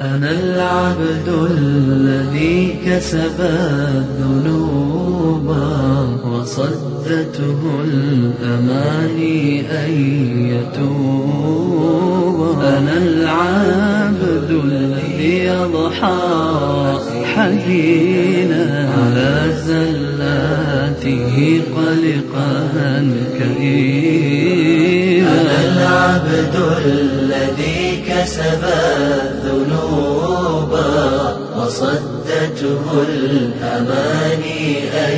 أنا العبد الذي كسب الذنوب وصدته الأماني أن يتوب. أنا العبد الذي يضحى حزينا على زلاته قلقا كئيبا. أنا العبد الذي كسب الذنوب وصدته الأماني أن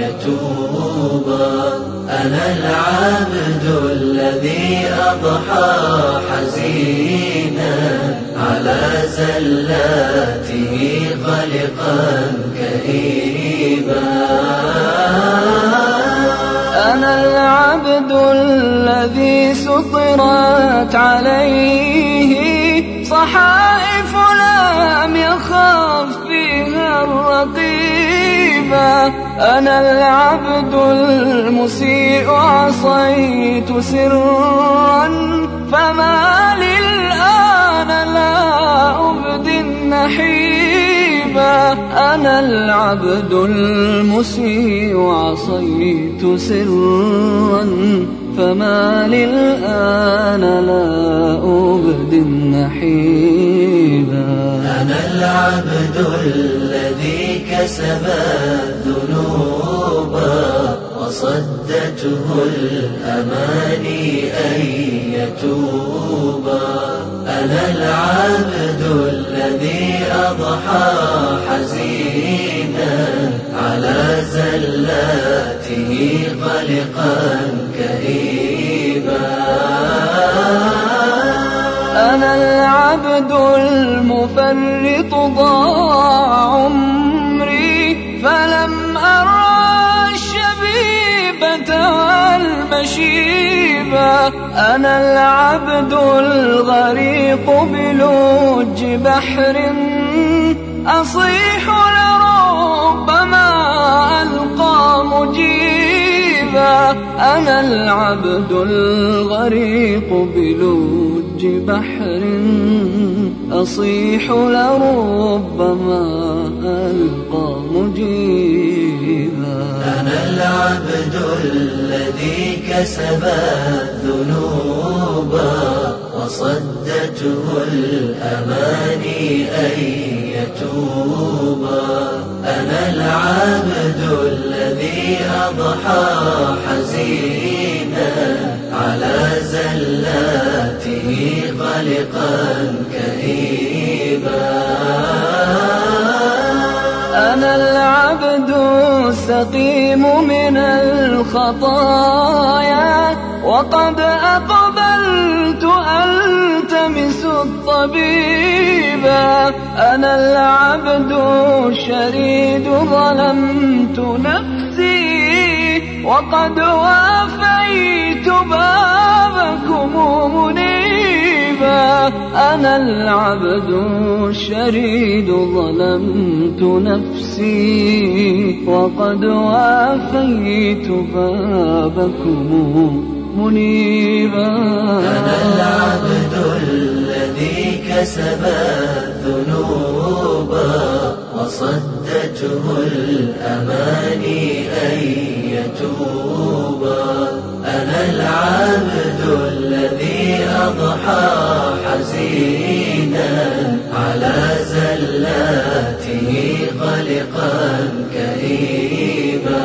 يتوب. أنا العبد الذي أضحى حزينا على زلاته قلقا كئيبا أنا العبد الذي سطرت عليه صحائف لم يخاف فيها الرقيبة أنا العبد المسيء عصيت سرا. فما للآن لا أبدي النحيبة أنا العبد المسيء عصيت سرا. فما للآن لا النحيبا أنا العبد الذي كسب الذنوب وصدته الأماني أن يتوب. أنا العبد الذي أضحى حزينا على زلاته قلقا أنا العبد المفرط ضاع عمري فلم أرى الشبيبة والمشيبة. أنا العبد الغريق بلوج بحر. أصيح لربما ألقى مجيبا. أنا العبد الغريق بلوج بحر أصيح لربما ألقى مجيبا. أنا العبد الذي كسب الذنوب وصدته الأماني أن يتوب. أنا العبد الذي أضحى زلاته قلقا كئيبا أنا العبد السقيم من الخطايا وقد أقبلت ألتمس الطبيبا أنا العبد الشريد ظلمت نفسي وقد وافيت أنا العبد الشريد ظلمت نفسي. وقد وافيت بابكم منيبا. أنا العبد الذي كسب الذنوب وصدته الأماني أن يتوب. أنا العبد خالقا كريما.